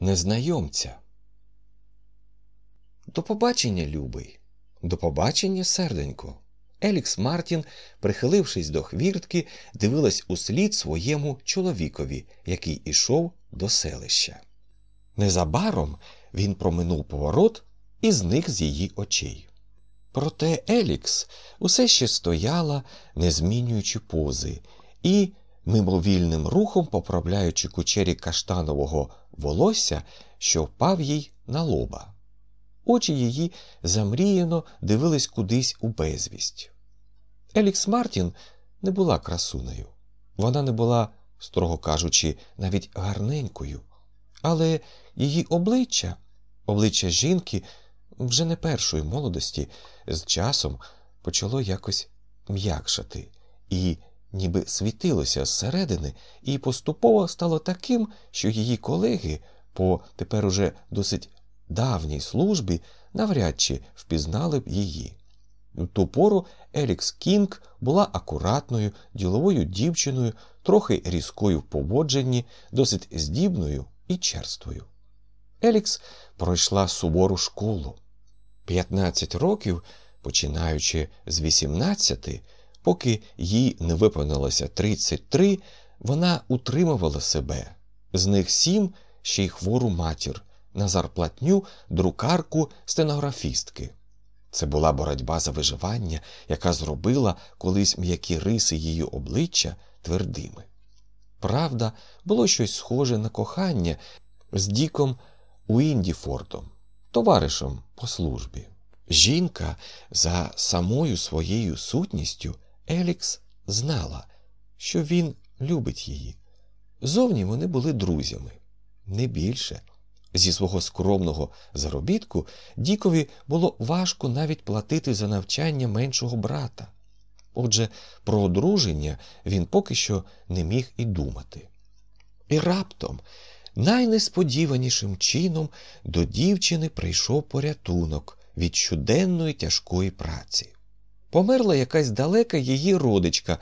незнайомця. До побачення, любий. До побачення, серденько. Елікс Мартін, прихилившись до хвіртки, дивилась услід своєму чоловікові, який ішов до селища. Незабаром він проминув поворот і зник з її очей. Проте Елікс усе ще стояла, не змінюючи пози, і, мимовільним рухом поправляючи кучері каштанового волосся, що впав їй на лоба. Очі її замріяно дивились кудись у безвість. Елікс Мартін не була красунею. Вона не була, строго кажучи, навіть гарненькою, але її обличчя, обличчя жінки вже не першої молодості, з часом почало якось м'якшати і ніби світилося зсередини, і поступово стало таким, що її колеги по тепер уже досить давній службі навряд чи впізнали б її. У ту пору Елікс Кінг була акуратною, діловою дівчиною, трохи різкою в поводженні, досить здібною і черствою. Елікс пройшла сувору школу. 15 років, починаючи з 18, поки їй не виповнилося 33, вона утримувала себе, з них сім ще й хвору матір, на зарплатню друкарку стенографістки. Це була боротьба за виживання, яка зробила колись м'які риси її обличчя твердими. Правда, було щось схоже на кохання з Діком Уіндіфортом, товаришем по службі. Жінка за самою своєю сутністю Елікс знала, що він любить її. Зовні вони були друзями, не більше. Зі свого скромного заробітку Дікові було важко навіть платити за навчання меншого брата. Отже, про одруження він поки що не міг і думати. І раптом, найнесподіванішим чином, до дівчини прийшов порятунок від щоденної тяжкої праці. Померла якась далека її родичка,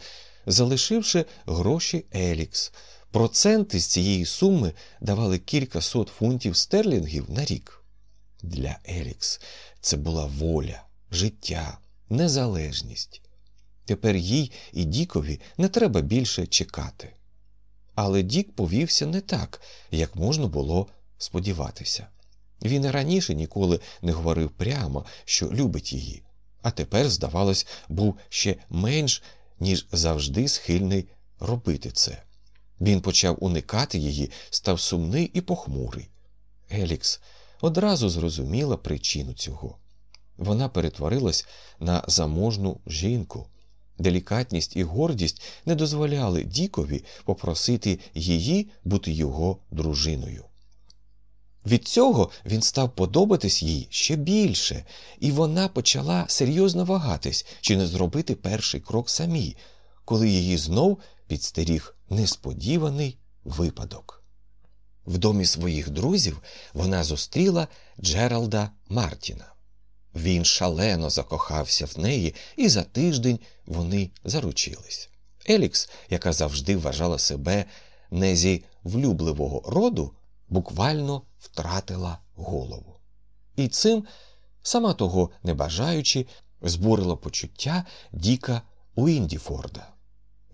залишивши гроші Елікс. Проценти з цієї суми давали кілька сот фунтів стерлінгів на рік. Для Елікс це була воля, життя, незалежність. Тепер їй і Дікові не треба більше чекати. Але Дік повівся не так, як можна було сподіватися. Він і раніше ніколи не говорив прямо, що любить її, а тепер, здавалось, був ще менш, ніж завжди схильний робити це. Він почав уникати її, став сумний і похмурий. Елікс одразу зрозуміла причину цього. Вона перетворилась на заможну жінку. Делікатність і гордість не дозволяли Дікові попросити її бути його дружиною. Від цього він став подобатись їй ще більше, і вона почала серйозно вагатись, чи не зробити перший крок самій, коли її знов підстеріг несподіваний випадок. В домі своїх друзів вона зустріла Джералда Мартіна. Він шалено закохався в неї, і за тиждень вони заручились. Елікс, яка завжди вважала себе не зі влюбливого роду, буквально втратила голову. І цим, сама того не бажаючи, збурила почуття Діка Уіндіфорда.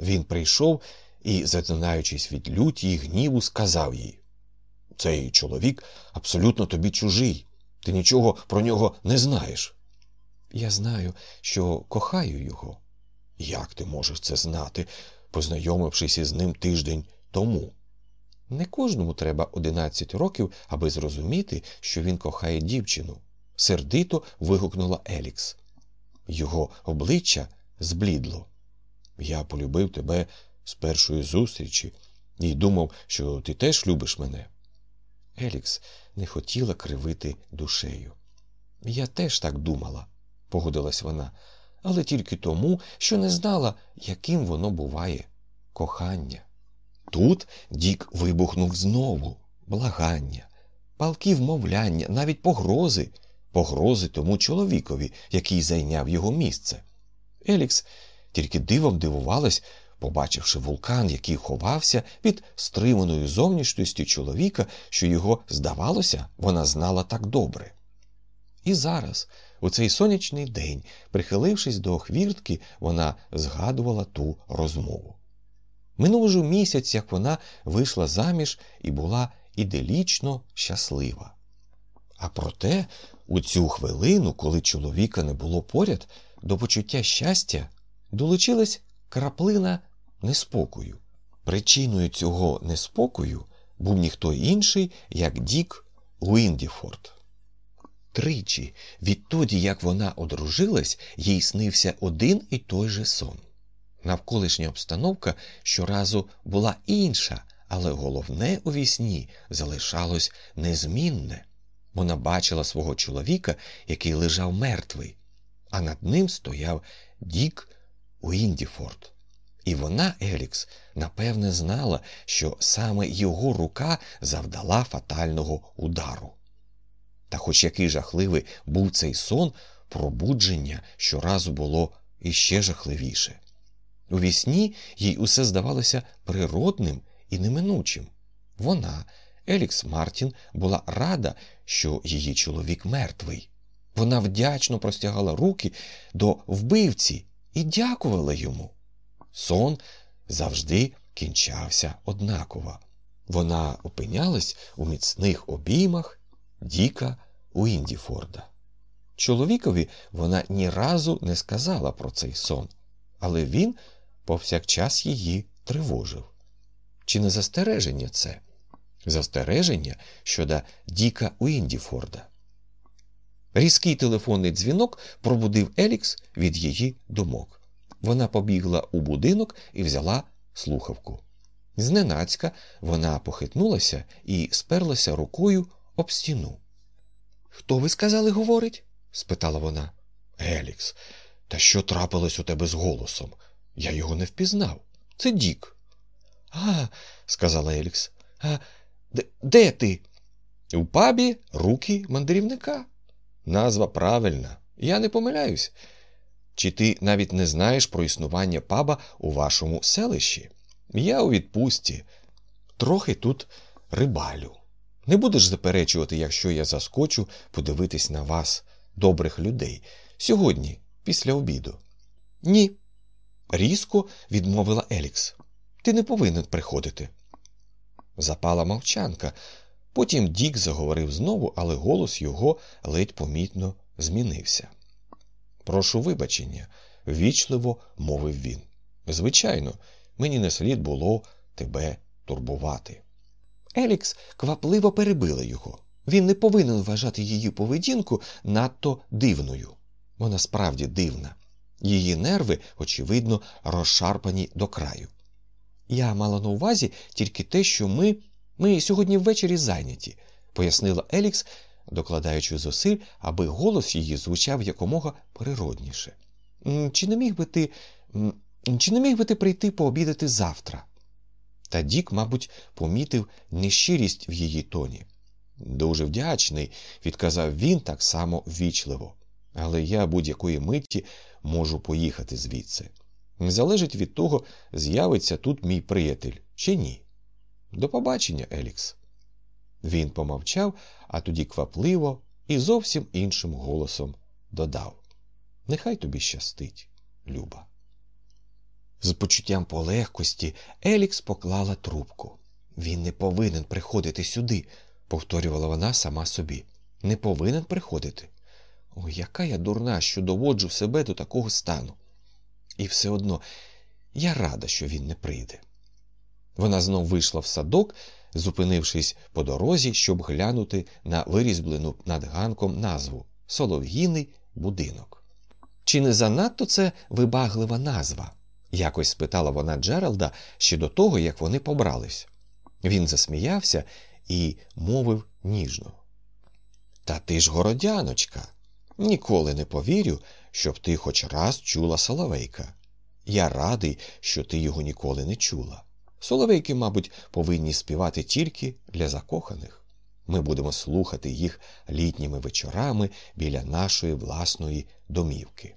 Він прийшов і, затинаючись від люті й гніву, сказав їй Цей чоловік абсолютно тобі чужий. Ти нічого про нього не знаєш. Я знаю, що кохаю його. Як ти можеш це знати, познайомившись із ним тиждень тому? Не кожному треба одинадцять років, аби зрозуміти, що він кохає дівчину, сердито вигукнула Елікс. Його обличчя зблідло. Я полюбив тебе з першої зустрічі і думав, що ти теж любиш мене. Елікс не хотіла кривити душею. Я теж так думала, погодилась вона, але тільки тому, що не знала, яким воно буває кохання. Тут Дік вибухнув знову благання, палки вмовляння, навіть погрози, погрози тому чоловікові, який зайняв його місце. Елікс тільки дивом дивувалась, побачивши вулкан, який ховався під стриманою зовнішністю чоловіка, що його, здавалося, вона знала так добре. І зараз, у цей сонячний день, прихилившись до хвіртки, вона згадувала ту розмову. Минув уже місяць, як вона вийшла заміж і була іделічно щаслива. А проте, у цю хвилину, коли чоловіка не було поряд, до почуття щастя долучилась краплина неспокою. Причиною цього неспокою був ніхто інший, як Дік Уіндіфорд. Тричі, відтоді, як вона одружилась, їй снився один і той же сон. Навколишня обстановка щоразу була інша, але головне у вісні залишалось незмінне. Вона бачила свого чоловіка, який лежав мертвий, а над ним стояв Дік Уіндіфорд. І вона, Елікс, напевне, знала, що саме його рука завдала фатального удару. Та, хоч який жахливий був цей сон, пробудження щоразу було іще жахливіше. У вісні їй усе здавалося природним і неминучим. Вона, Елікс Мартін, була рада, що її чоловік мертвий. Вона вдячно простягала руки до вбивці і дякувала йому. Сон завжди кінчався однаково. Вона опинялась у міцних обіймах Діка Уіндіфорда. Чоловікові вона ні разу не сказала про цей сон, але він повсякчас її тривожив. Чи не застереження це? Застереження щодо Діка Уіндіфорда. Різкий телефонний дзвінок пробудив Елікс від її думок. Вона побігла у будинок і взяла слухавку. Зненацька вона похитнулася і сперлася рукою об стіну. Хто ви сказали, говорить? спитала вона. Елікс, та що трапилось у тебе з голосом? Я його не впізнав. Це Дік. А, сказала Елікс. А де, де ти? У пабі руки мандрівника. Назва правильна. Я не помиляюсь. Чи ти навіть не знаєш про існування паба у вашому селищі? Я у відпустці, трохи тут рибалю. Не будеш заперечувати, якщо я заскочу подивитись на вас, добрих людей, сьогодні, після обіду. Ні. Різко відмовила Елікс. Ти не повинен приходити. Запала мовчанка. Потім Дік заговорив знову, але голос його ледь помітно змінився. Прошу вибачення, ввічливо мовив він. Звичайно, мені не слід було тебе турбувати. Елікс квапливо перебила його. Він не повинен вважати її поведінку надто дивною. Вона справді дивна. Її нерви, очевидно, розшарпані до краю. Я мала на увазі тільки те, що ми ми сьогодні ввечері зайняті, пояснила Елікс, докладаючи зусиль, аби голос її звучав якомога природніше. Чи не міг би ти чи не міг би ти прийти пообідати завтра? Та Дік, мабуть, помітив нещирість в її тоні. Дуже вдячний, відказав він так само ввічливо. Але я будь-якої митті можу поїхати звідси. Залежить від того, з'явиться тут мій приятель чи ні. До побачення, Елікс. Він помовчав, а тоді квапливо і зовсім іншим голосом додав Нехай тобі щастить, Люба. З почуттям полегкості Елікс поклала трубку. Він не повинен приходити сюди, повторювала вона сама собі. Не повинен приходити. Ой, яка я дурна, що доводжу себе до такого стану. І все одно я рада, що він не прийде. Вона знов вийшла в садок, зупинившись по дорозі, щоб глянути на вирізблену над ганком назву Солов'їний будинок. Чи не занадто це вибаглива назва? якось спитала вона Джералда ще до того, як вони побрались. Він засміявся і мовив ніжно. Та ти ж городяночка. Ніколи не повірю, щоб ти хоч раз чула соловейка. Я радий, що ти його ніколи не чула. Соловейки, мабуть, повинні співати тільки для закоханих. Ми будемо слухати їх літніми вечорами біля нашої власної домівки.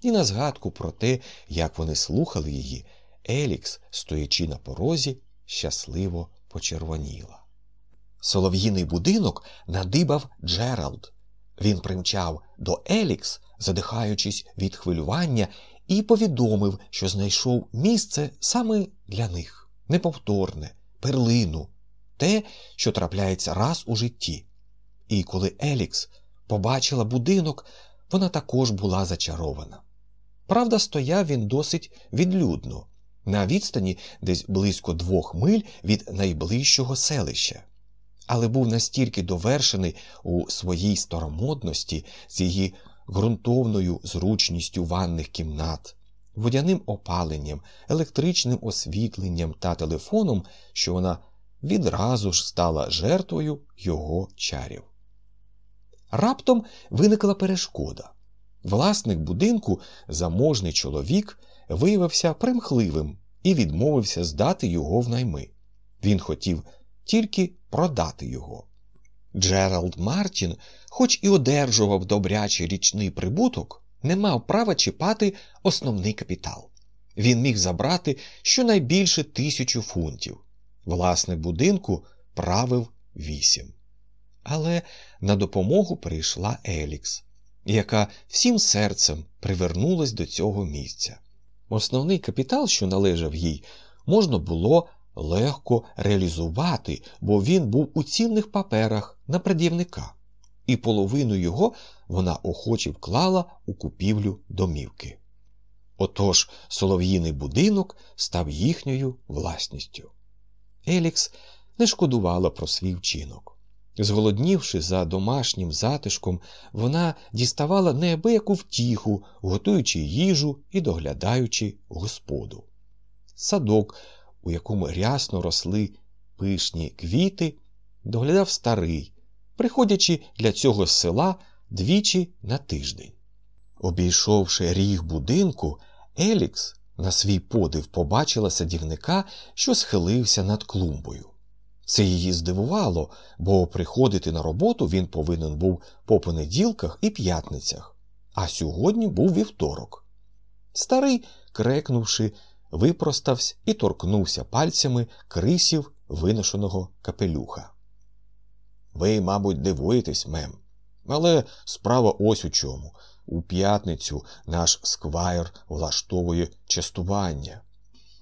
І на згадку про те, як вони слухали її, Елікс, стоячи на порозі, щасливо почервоніла. Солов'їний будинок надибав Джеральд. Він примчав до Елікс, задихаючись від хвилювання, і повідомив, що знайшов місце саме для них неповторне, перлину, те, що трапляється раз у житті. І коли Елікс побачила будинок, вона також була зачарована. Правда, стояв він досить відлюдно, на відстані десь близько двох миль від найближчого селища, але був настільки довершений у своїй старомодності з її ґрунтовною зручністю ванних кімнат, водяним опаленням, електричним освітленням та телефоном, що вона відразу ж стала жертвою його чарів. Раптом виникла перешкода. Власник будинку, заможний чоловік, виявився примхливим і відмовився здати його в найми. Він хотів тільки продати його. Джеральд Мартін, хоч і одержував добрячий річний прибуток, не мав права чіпати основний капітал. Він міг забрати щонайбільше тисячу фунтів. Власник будинку правив вісім. Але на допомогу прийшла Елікс, яка всім серцем привернулась до цього місця. Основний капітал, що належав їй, можна було легко реалізувати, бо він був у цінних паперах на пред'явника, і половину його вона охоче вклала у купівлю домівки. Отож солов'їний будинок став їхньою власністю. Елікс не шкодувала про свій вчинок. Зголоднівши за домашнім затишком, вона діставала неабияку втіху, готуючи їжу і доглядаючи господу. Садок, у якому рясно росли пишні квіти, доглядав старий, приходячи для цього села двічі на тиждень. Обійшовши ріг будинку, Елікс на свій подив побачила садівника, що схилився над клумбою. Це її здивувало, бо приходити на роботу він повинен був по понеділках і п'ятницях, а сьогодні був вівторок. Старий, крекнувши, випростався і торкнувся пальцями крисів виношеного капелюха. Ви, мабуть, дивуєтесь, мем, але справа ось у чому. У п'ятницю наш сквайр влаштовує частування,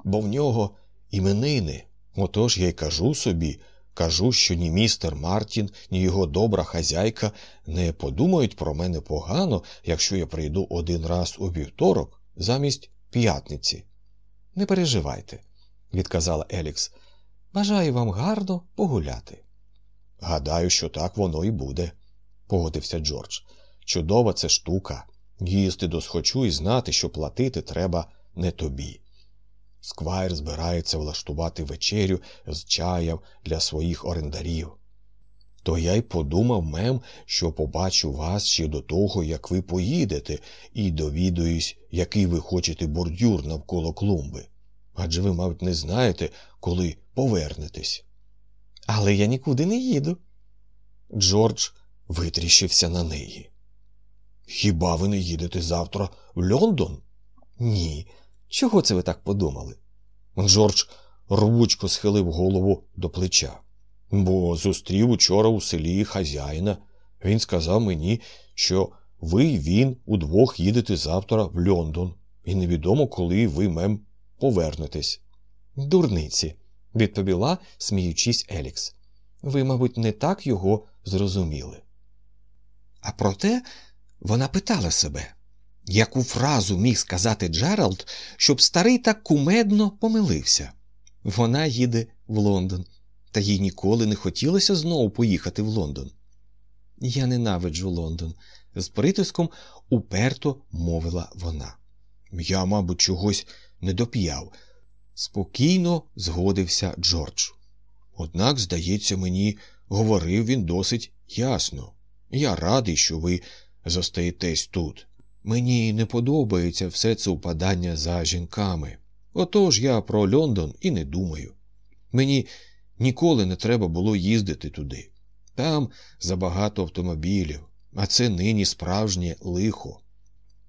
бо в нього іменини. Отож я й кажу собі, кажу, що ні містер Мартін, ні його добра хазяйка не подумають про мене погано, якщо я прийду один раз у вівторок замість п'ятниці. Не переживайте, відказала Елікс. Бажаю вам гарно погуляти. Гадаю, що так воно і буде, погодився Джордж. Чудова це штука їсти досхочу і знати, що платити треба не тобі. Сквайр збирається влаштувати вечерю з чаєм для своїх орендарів. То я й подумав, мем, що побачу вас ще до того, як ви поїдете, і довідуюсь, який ви хочете бордюр навколо клумби. Адже ви, мабуть, не знаєте, коли повернетесь. Але я нікуди не їду. Джордж витріщився на неї. Хіба ви не їдете завтра в Лондон? Ні. Чого це ви так подумали? Джордж рвучко схилив голову до плеча, бо зустрів учора у селі хазяїна. Він сказав мені, що ви він удвох їдете завтра в Лондон, і невідомо, коли ви мем повернетесь. Дурниці, відповіла, сміючись, Елікс. Ви, мабуть, не так його зрозуміли. А проте вона питала себе, яку фразу міг сказати Джеральд, щоб старий так кумедно помилився. Вона їде в Лондон, та їй ніколи не хотілося знову поїхати в Лондон. Я ненавиджу Лондон, з притиском уперто мовила вона. Я, мабуть, чогось не доп'яв. Спокійно згодився Джордж. Однак, здається мені, говорив він досить ясно. Я радий, що ви зостаєтесь тут. Мені не подобається все це упадання за жінками. Отож я про Лондон і не думаю. Мені ніколи не треба було їздити туди. Там забагато автомобілів, а це нині справжнє лихо.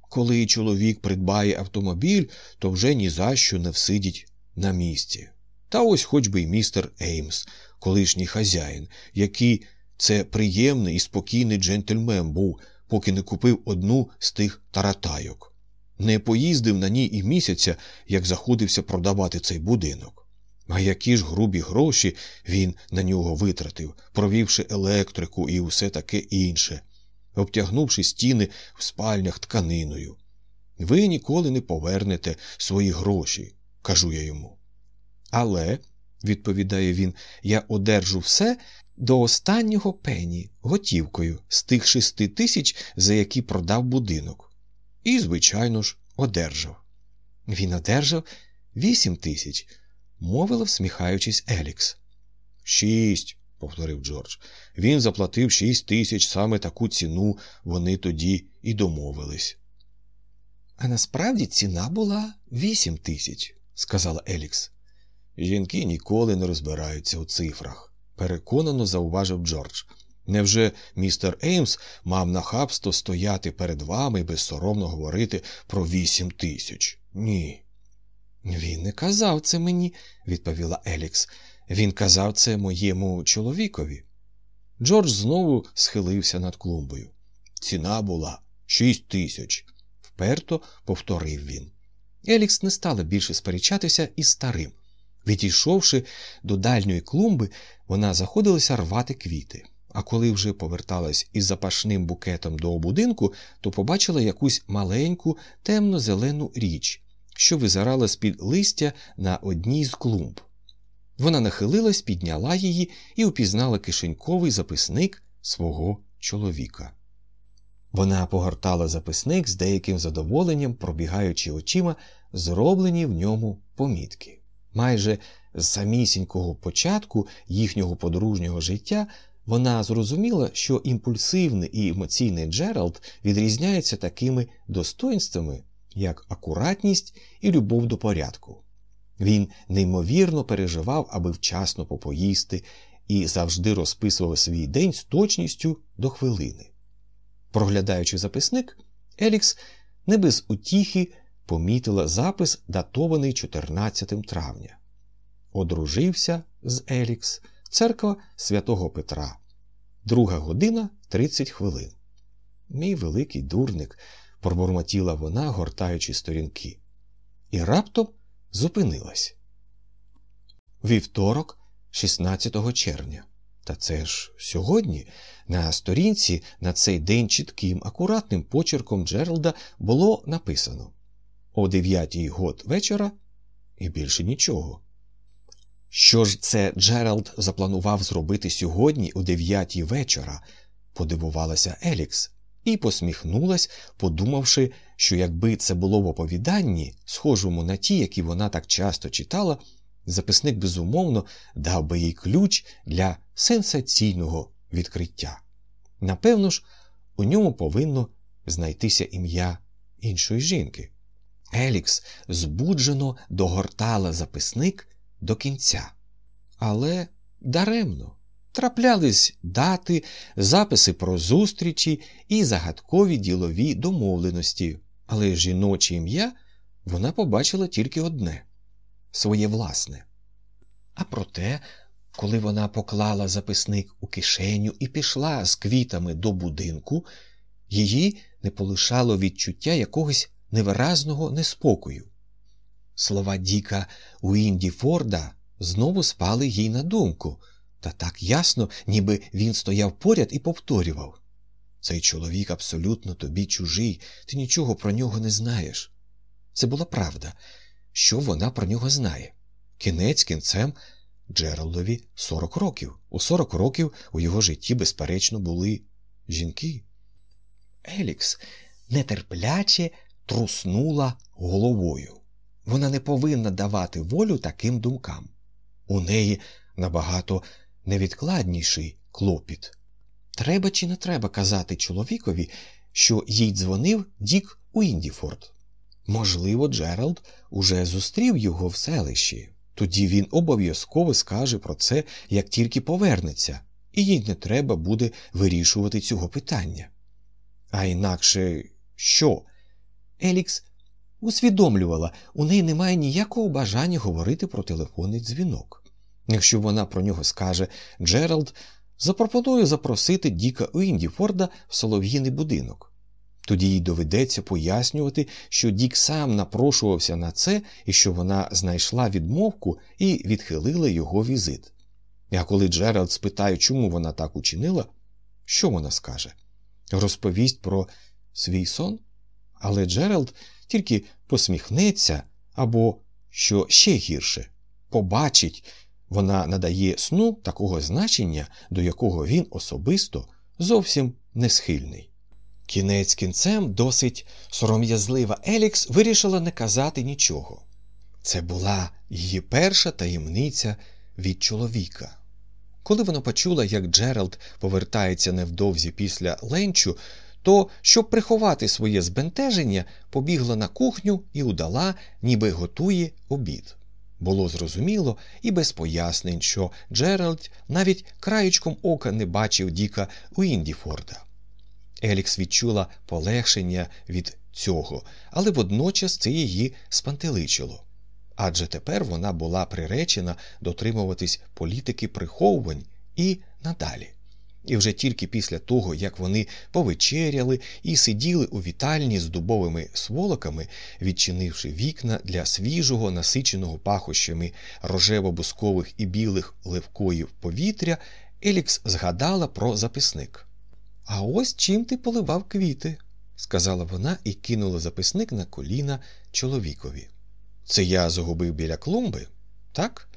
Коли чоловік придбає автомобіль, то вже ні за що не всидіть на місці. Та ось хоч би й містер Еймс, колишній хазяїн, який це приємний і спокійний джентльмен був, поки не купив одну з тих таратайок. Не поїздив на ній і місяця, як заходився продавати цей будинок. А які ж грубі гроші він на нього витратив, провівши електрику і усе таке інше, обтягнувши стіни в спальнях тканиною. Ви ніколи не повернете свої гроші, кажу я йому. Але, відповідає він, я одержу все до останнього пені готівкою з тих шести тисяч, за які продав будинок. І, звичайно ж, одержав. Він одержав вісім тисяч, мовила, всміхаючись, Елікс. Шість, повторив Джордж. Він заплатив шість тисяч саме таку ціну вони тоді і домовились. А насправді ціна була вісім тисяч, сказала Елікс. Жінки ніколи не розбираються у цифрах, переконано зауважив Джордж. Невже містер Еймс мав нахабство стояти перед вами і безсоромно говорити про вісім тисяч? Ні. Він не казав це мені, відповіла Елікс. Він казав це моєму чоловікові. Джордж знову схилився над клумбою. Ціна була шість тисяч, вперто повторив він. Елікс не стала більше сперечатися із старим. Відійшовши до дальньої клумби, вона заходилася рвати квіти. А коли вже поверталась із запашним букетом до будинку, то побачила якусь маленьку темно-зелену річ, що визирала з-під листя на одній з клумб. Вона нахилилась, підняла її і упізнала кишеньковий записник свого чоловіка. Вона погортала записник з деяким задоволенням, пробігаючи очима, зроблені в ньому помітки. Майже з самісінького початку їхнього подружнього життя вона зрозуміла, що імпульсивний і емоційний Джеральд відрізняється такими достоинствами, як акуратність і любов до порядку. Він неймовірно переживав, аби вчасно попоїсти, і завжди розписував свій день з точністю до хвилини. Проглядаючи записник, Елікс не без утіхи помітила запис, датований 14 травня. Одружився з Елікс, церква святого Петра. Друга година 30 хвилин. Мій великий дурник, пробурмотіла вона, гортаючи сторінки, і раптом зупинилась. Вівторок, 16 червня. Та це ж сьогодні на сторінці на цей день чітким, акуратним почерком Джералда було написано о 9 год вечора і більше нічого. Що ж це Джеральд запланував зробити сьогодні о 9 вечора? подивувалася Елікс і посміхнулась, подумавши, що якби це було в оповіданні, схожому на ті, які вона так часто читала, записник безумовно дав би їй ключ для сенсаційного відкриття. Напевно ж, у ньому повинно знайтися ім'я іншої жінки. Елікс збуджено догортала записник до кінця. Але даремно траплялись дати, записи про зустрічі і загадкові ділові домовленості, але жіноче ім'я вона побачила тільки одне своє власне. А проте, коли вона поклала записник у кишеню і пішла з квітами до будинку, її не полишало відчуття якогось невиразного неспокою. Слова Діка Уінді Форда знову спали їй на думку, та так ясно, ніби він стояв поряд і повторював Цей чоловік абсолютно тобі чужий, ти нічого про нього не знаєш. Це була правда, що вона про нього знає. Кінець кінцем Джералдові 40 років. У 40 років у його житті, безперечно, були жінки. Елікс нетерпляче труснула головою. Вона не повинна давати волю таким думкам. У неї набагато невідкладніший клопіт. Треба чи не треба казати чоловікові, що їй дзвонив Дік Уіндіфорд? Можливо, Джеральд уже зустрів його в селищі. Тоді він обов'язково скаже про це, як тільки повернеться, і їй не треба буде вирішувати цього питання. А інакше що? Елікс усвідомлювала, у неї немає ніякого бажання говорити про телефонний дзвінок. Якщо вона про нього скаже, Джеральд запропонує запросити Діка Уіндіфорда в солов'їний будинок. Тоді їй доведеться пояснювати, що Дік сам напрошувався на це і що вона знайшла відмовку і відхилила його візит. А коли Джеральд спитає, чому вона так учинила, що вона скаже? Розповість про свій сон? Але Джеральд тільки посміхнеться або, що ще гірше, побачить, вона надає сну такого значення, до якого він особисто зовсім не схильний. Кінець кінцем досить сором'язлива Елікс вирішила не казати нічого. Це була її перша таємниця від чоловіка. Коли вона почула, як Джеральд повертається невдовзі після ленчу, то, щоб приховати своє збентеження, побігла на кухню і удала, ніби готує обід. Було зрозуміло і без пояснень, що Джеральд навіть краєчком ока не бачив Діка Уіндіфорда. Елікс відчула полегшення від цього, але водночас це її спантеличило. Адже тепер вона була приречена дотримуватись політики приховувань і надалі. І вже тільки після того, як вони повечеряли і сиділи у вітальні з дубовими сволоками, відчинивши вікна для свіжого, насиченого пахощами рожево-бускових і білих левкоїв повітря, Елікс згадала про записник. А ось чим ти поливав квіти, сказала вона і кинула записник на коліна чоловікові. Це я загубив біля клумби? Так?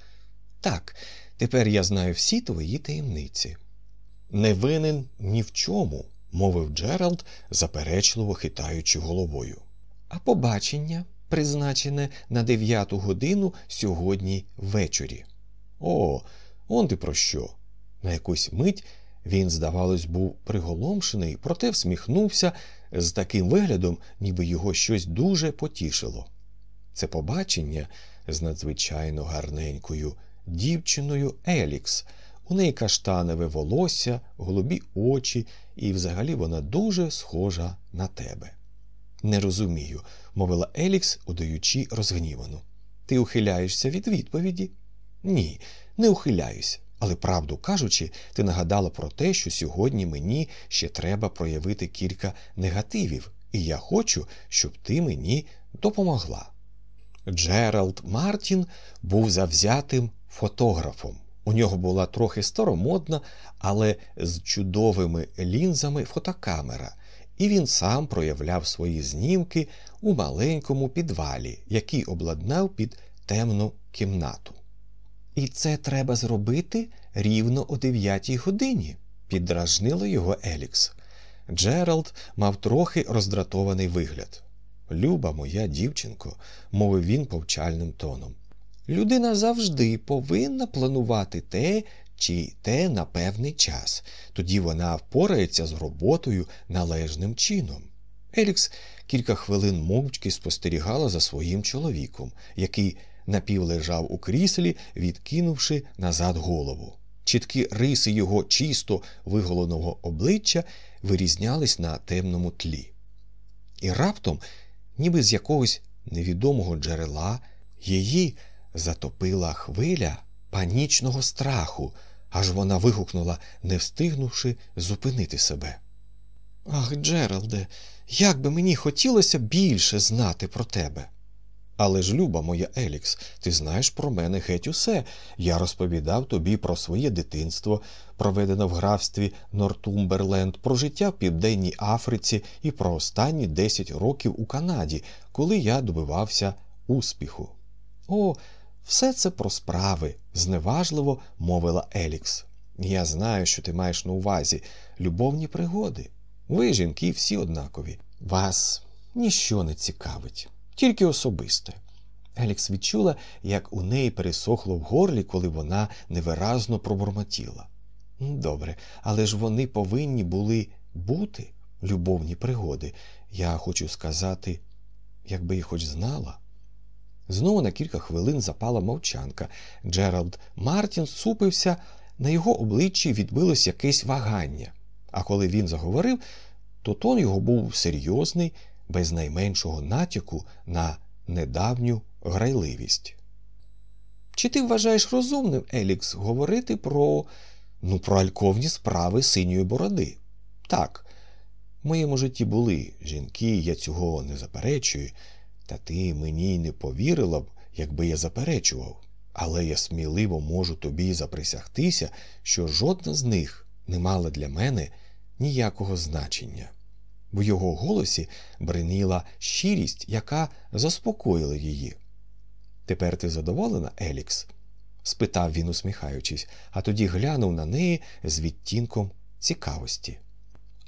Так, тепер я знаю всі твої таємниці. Не винен ні в чому, мовив Джеральд, заперечливо хитаючи головою. А побачення, призначене на дев'яту годину сьогодні ввечері. О, он ти про що? На якусь мить він, здавалось, був приголомшений, проте всміхнувся з таким виглядом, ніби його щось дуже потішило. Це побачення з надзвичайно гарненькою дівчиною Елікс. У неї каштанове волосся, голубі очі, і взагалі вона дуже схожа на тебе. Не розумію, мовила Елікс, удаючи розгнівану. Ти ухиляєшся від відповіді? Ні, не ухиляюся. Але, правду кажучи, ти нагадала про те, що сьогодні мені ще треба проявити кілька негативів, і я хочу, щоб ти мені допомогла. Джеральд Мартін був завзятим фотографом. У нього була трохи старомодна, але з чудовими лінзами фотокамера, і він сам проявляв свої знімки у маленькому підвалі, який обладнав під темну кімнату. І це треба зробити рівно о дев'ятій годині, піддражнила його Елікс. Джеральд мав трохи роздратований вигляд. Люба моя дівчинко, мовив він повчальним тоном. Людина завжди повинна планувати те чи те на певний час, тоді вона впорається з роботою належним чином. Елікс кілька хвилин мовчки спостерігала за своїм чоловіком, який напівлежав у кріслі, відкинувши назад голову. Чіткі риси його чисто виголеного обличчя вирізнялись на темному тлі. І раптом, ніби з якогось невідомого джерела, її затопила хвиля панічного страху, аж вона вигукнула, не встигнувши зупинити себе. Ах, Джералде, як би мені хотілося більше знати про тебе. Але ж, люба моя Елікс, ти знаєш про мене геть усе. Я розповідав тобі про своє дитинство, проведене в графстві Нортумберленд, про життя в Південній Африці і про останні 10 років у Канаді, коли я добивався успіху. О, все це про справи, зневажливо мовила Елікс. Я знаю, що ти маєш на увазі любовні пригоди. Ви, жінки, всі однакові. Вас ніщо не цікавить тільки особисте. Елікс відчула, як у неї пересохло в горлі, коли вона невиразно пробурмотіла. Добре, але ж вони повинні були бути любовні пригоди. Я хочу сказати, якби їх хоч знала. Знову на кілька хвилин запала мовчанка. Джеральд Мартін супився, на його обличчі відбилось якесь вагання. А коли він заговорив, то тон його був серйозний, без найменшого натяку на недавню грайливість. Чи ти вважаєш розумним, Елікс, говорити про ну, про альковні справи синьої бороди? Так, в моєму житті були жінки, я цього не заперечую, та ти мені й не повірила б, якби я заперечував. Але я сміливо можу тобі заприсягтися, що жодна з них не мала для мене ніякого значення. В його голосі бриніла щирість, яка заспокоїла її. Тепер ти задоволена, Елікс? спитав він, усміхаючись, а тоді глянув на неї з відтінком цікавості.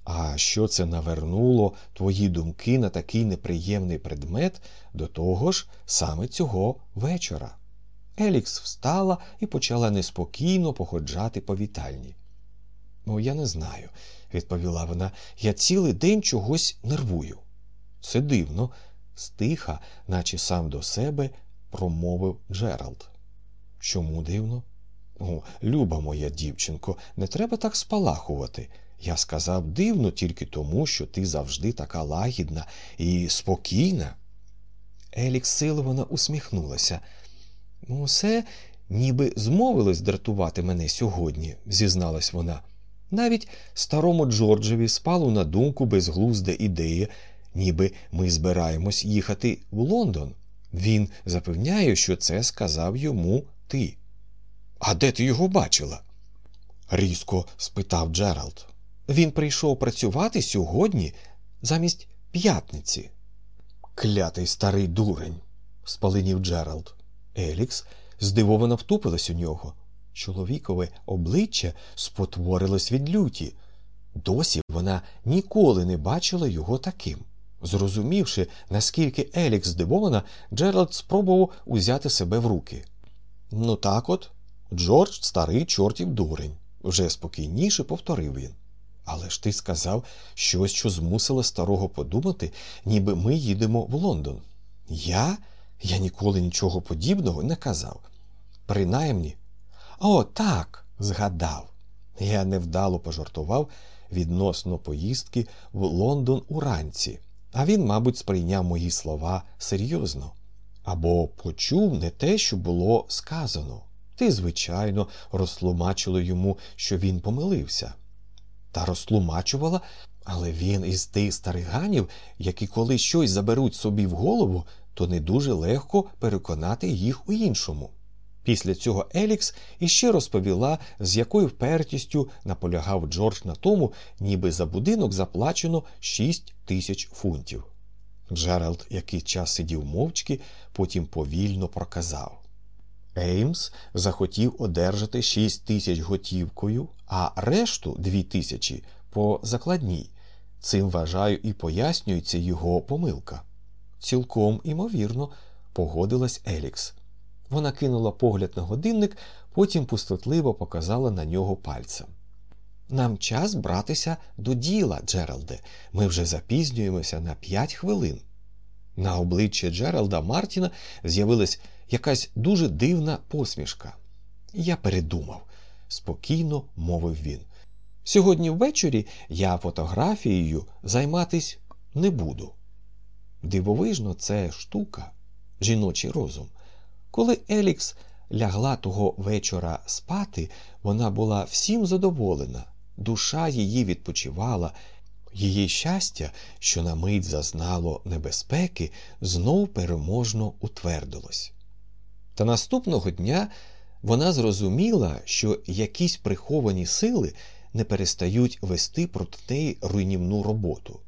А що це навернуло твої думки на такий неприємний предмет до того ж саме цього вечора? Елікс встала і почала неспокійно походжати по вітальні. Ну, я не знаю, відповіла вона. Я цілий день чогось нервую. Це дивно, стиха, наче сам до себе, промовив Джеральд. Чому дивно? О, люба моя дівчинко, не треба так спалахувати. Я сказав дивно тільки тому, що ти завжди така лагідна і спокійна. Елікс силовано усміхнулася. Усе ніби змовилось дратувати мене сьогодні, зізналась вона. Навіть старому Джорджеві спало на думку безглузда ідея, ніби ми збираємось їхати в Лондон. Він запевняє, що це сказав йому ти. А де ти його бачила? різко спитав Джеральд. Він прийшов працювати сьогодні замість п'ятниці. Клятий старий дурень, спаленів Джеральд. Елікс здивовано втупилась у нього. Чоловікове обличчя спотворилось від люті. Досі вона ніколи не бачила його таким. Зрозумівши, наскільки Елікс здивована, Джеральд спробував узяти себе в руки. Ну так от, Джордж старий чортів дурень, вже спокійніше повторив він. Але ж ти сказав щось, що змусило старого подумати, ніби ми їдемо в Лондон. Я? Я ніколи нічого подібного не казав. Принаймні, о, так, згадав. Я невдало пожартував відносно поїздки в Лондон уранці, а він, мабуть, сприйняв мої слова серйозно або почув не те, що було сказано. Ти, звичайно, розтлумачила йому, що він помилився. Та розтлумачувала, але він із тих стариганів, які коли щось заберуть собі в голову, то не дуже легко переконати їх у іншому. Після цього Елікс іще розповіла, з якою впертістю наполягав Джордж на тому, ніби за будинок заплачено 6 тисяч фунтів. Джеральд який час сидів мовчки, потім повільно проказав. Еймс захотів одержати 6 тисяч готівкою, а решту 2 тисячі по закладній. Цим вважаю і пояснюється його помилка. Цілком імовірно, погодилась Елікс. Вона кинула погляд на годинник, потім пустотливо показала на нього пальцем. Нам час братися до діла, Джералде. Ми вже запізнюємося на п'ять хвилин. На обличчі Джералда Мартіна з'явилась якась дуже дивна посмішка. Я передумав, спокійно мовив він. Сьогодні ввечері я фотографією займатись не буду. Дивовижно, це штука, жіночий розум. Коли Елікс лягла того вечора спати, вона була всім задоволена, душа її відпочивала, її щастя, що на мить зазнало небезпеки, знов переможно утвердилось. Та наступного дня вона зрозуміла, що якісь приховані сили не перестають вести проти неї руйнівну роботу.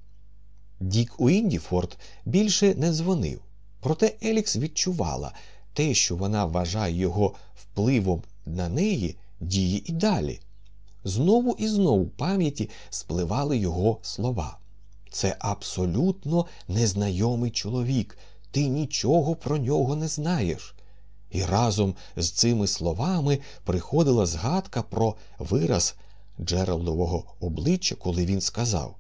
Дік Уіндіфорд більше не дзвонив, проте Елікс відчувала те, що вона вважає його впливом на неї, діє і далі. Знову і знову в пам'яті спливали його слова. Це абсолютно незнайомий чоловік, ти нічого про нього не знаєш. І разом з цими словами приходила згадка про вираз Джералдового обличчя, коли він сказав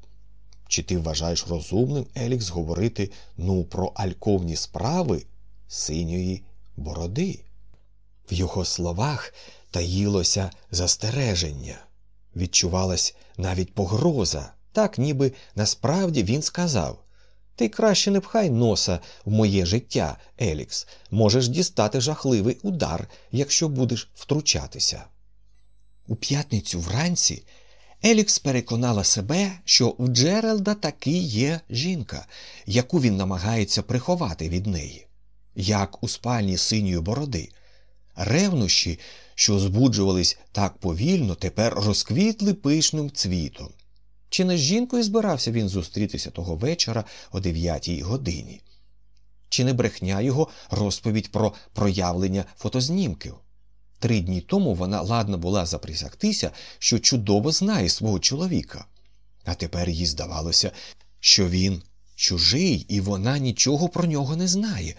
Чи ти вважаєш розумним, Елікс, говорити ну про альковні справи синьої бороди? В його словах таїлося застереження, відчувалась навіть погроза, так ніби насправді він сказав Ти краще не пхай носа в моє життя, Елікс, можеш дістати жахливий удар, якщо будеш втручатися. У п'ятницю вранці Елікс переконала себе, що в Джерелда таки є жінка, яку він намагається приховати від неї, як у спальні синьої бороди. Ревнощі, що збуджувались так повільно, тепер розквітли пишним цвітом. Чи не з жінкою збирався він зустрітися того вечора о дев'ятій годині? Чи не брехня його розповідь про проявлення фотознімків? Три дні тому вона ладна була заприсягтися, що чудово знає свого чоловіка. А тепер їй здавалося, що він чужий, і вона нічого про нього не знає.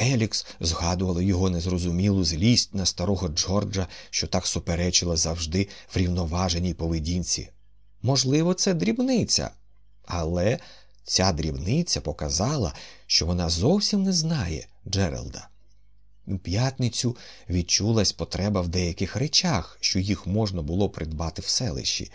Елікс згадувала його незрозумілу злість на старого Джорджа, що так суперечила завжди врівноваженій поведінці. Можливо, це дрібниця, але ця дрібниця показала, що вона зовсім не знає Джералда. У п'ятницю відчулась потреба в деяких речах, що їх можна було придбати в селищі.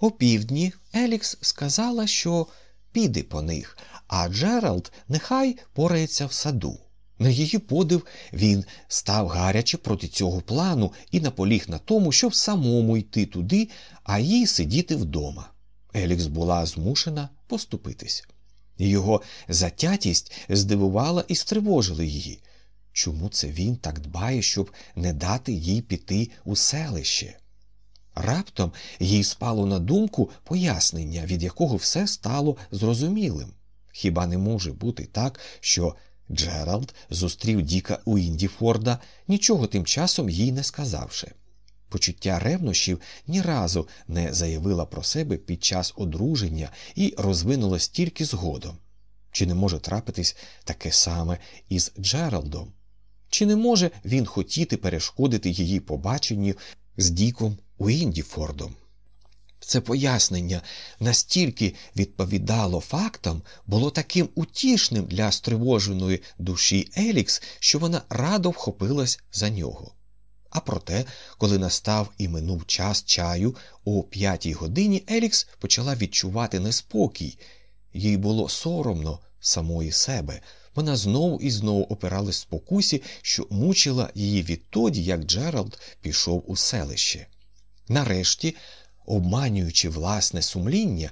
О півдні Елікс сказала, що піде по них, а Джеральд нехай порається в саду. На її подив він став гаряче проти цього плану і наполіг на тому, щоб самому йти туди, а їй сидіти вдома. Елікс була змушена поступитись. Його затятість здивувала і стривожила її. Чому це він так дбає, щоб не дати їй піти у селище? Раптом їй спало на думку пояснення, від якого все стало зрозумілим. Хіба не може бути так, що Джеральд зустрів Діка у Індіфорда, нічого тим часом їй не сказавши. Почуття ревнощів ні разу не заявила про себе під час одруження і розвинулось тільки згодом. Чи не може трапитись таке саме із Джералдом? Чи не може він хотіти перешкодити її побаченню з Діком Уіндіфордом? Це пояснення настільки відповідало фактам, було таким утішним для стривоженої душі Елікс, що вона радо вхопилась за нього. А проте, коли настав і минув час чаю о п'ятій годині, Елікс почала відчувати неспокій, їй було соромно самої себе. Вона знову і знову опиралась спокусі, що мучила її відтоді, як Джеральд пішов у селище. Нарешті, обманюючи власне сумління,